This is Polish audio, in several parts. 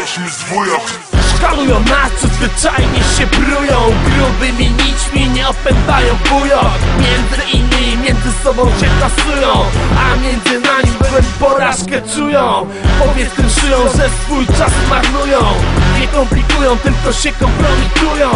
jesteśmy zwojach Szkalują nas, co zwyczajnie się prują Grubymi nićmi nie opętają bujot Między innymi między sobą się tasują A między nami porażkę czują. Powiedz tym szyją, że swój czas marnują komplikują, tylko się kompromitują.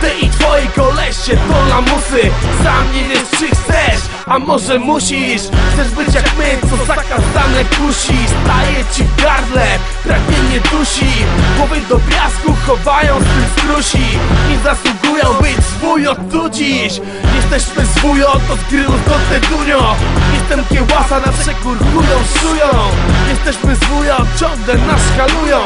Ty i twoi kolesie to lamusy Sam nie wiesz czy chcesz, a może musisz. Chcesz być jak my, co zakazane kusi. Staje ci w gardle, pragnienie dusi. Głowy do piasku chowają z tym strusi Nie zasługują być zwój od tu dziś Jesteśmy zwój od od grylu do tedunio Jestem kiełasa na chują szują Jesteśmy zwój od ciągle nas halują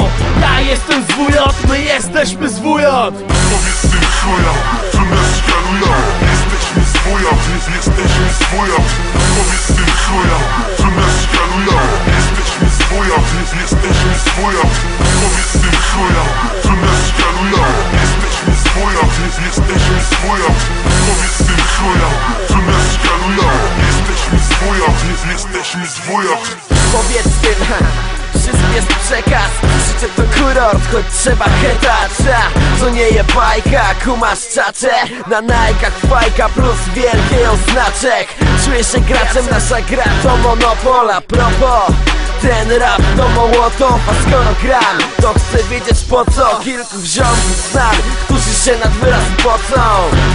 jestem zwój od, my jesteśmy zwój od Powiedz tym chujom, że nas szkalują Jesteśmy zwojach, jesteśmy zwojach Powiedz tym chujom, że nas szkalują Jesteśmy zwojach, jesteśmy zwojach Powiedz tym chujom, że nas szkalują Jesteśmy zwojach, jesteśmy zwojach Powiedz tym chujom, że nas szkalują Jesteśmy zwojach, jesteśmy zwojach Powiedz tym, wszystko jest przekaz Życie to kurort, choć trzeba hetać ha, To nie je bajka, kumasz czacze. Na najkach fajka plus wielki oznaczek. Czuję się graczem, nasza gra to monopol. A propos ten rap to mołotow, a skoro gram To chcę wiedzieć po co Kilku wziątych znam, którzy się nad wyraz pocą.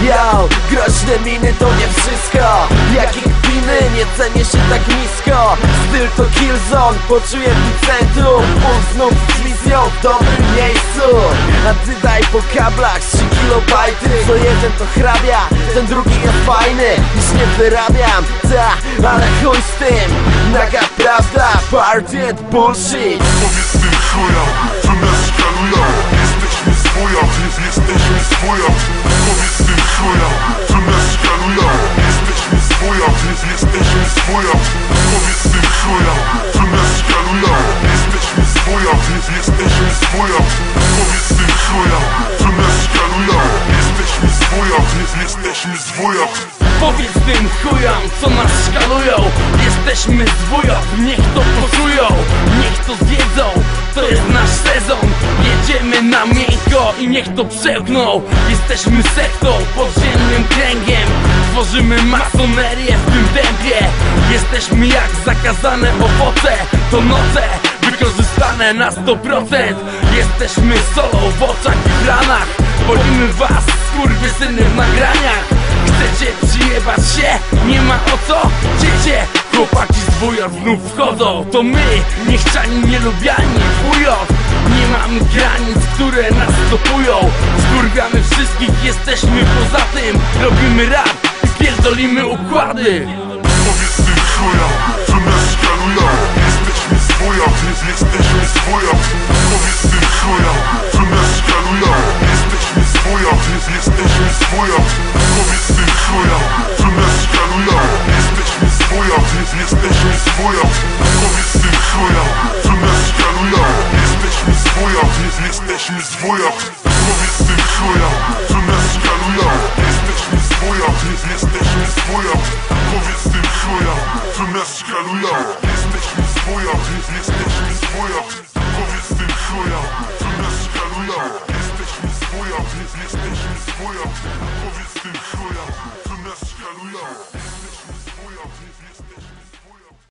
Yo, groźne miny to nie wszystko. Jakich kpiny, nie cenię się tak nisko. Styl to killzone, poczuję w centrum znów wizją w dobrym miejscu. A ty daj po kablach 3 kilobajty. Co jeden to hrabia, ten drugi jest fajny. Już nie wyrabiam, ta, ale chuj z tym. Naga prawda, party bullshit. Powiedz tym chujom, że nas szkalują Jesteśmy zwojach, jesteśmy zwojach Powiedz tym chujom, że nas szkalują Jesteśmy zwojach, jesteśmy zwojach Powiedz tym szkalują Zwojach, jesteśmy zwojach Powiedz tym chujom, że nas szkalują Jesteśmy zwojach, jesteśmy zwojach Powiedz tym chujom, co nas szkalują Jesteśmy zwójot, niech to poczują Niech to zwiedzą, to jest nasz sezon. Jedziemy na miękko i niech to przełkną. Jesteśmy sektą, podziemnym kręgiem. Tworzymy masonerię w tym tempie. Jesteśmy jak zakazane owoce To noce wykorzystane na 100% Jesteśmy solą w oczach i w ranach Bolimy was, skurwysyny w nagraniach. Chcecie przyjebać się? Nie ma o co? Dziecię, chłopaki z wuja znów wchodzą. To my, niechciani, nielubiani wujot Nie mamy granic, które nas stopują. Skurwiamy wszystkich, jesteśmy poza tym. Robimy rap i pierdolimy układy. Powiedz tym zwojach Powiedz tym chujom, że nas szkalują Jesteśmy zwojach, jesteśmy zwojach Powiedz tym chujom, że nas szkalują Jesteśmy zwojach, jesteśmy zwojach Powiedz tym chujom, że nas szkalują Jesteśmy zwojach, jesteśmy zwojach Powiedz tym chujom, że nas szkalują Jesteśmy zwojach, jesteśmy zwojach Powiedz tym chujom, że nas szkalują Jesteśmy zwojach, jesteśmy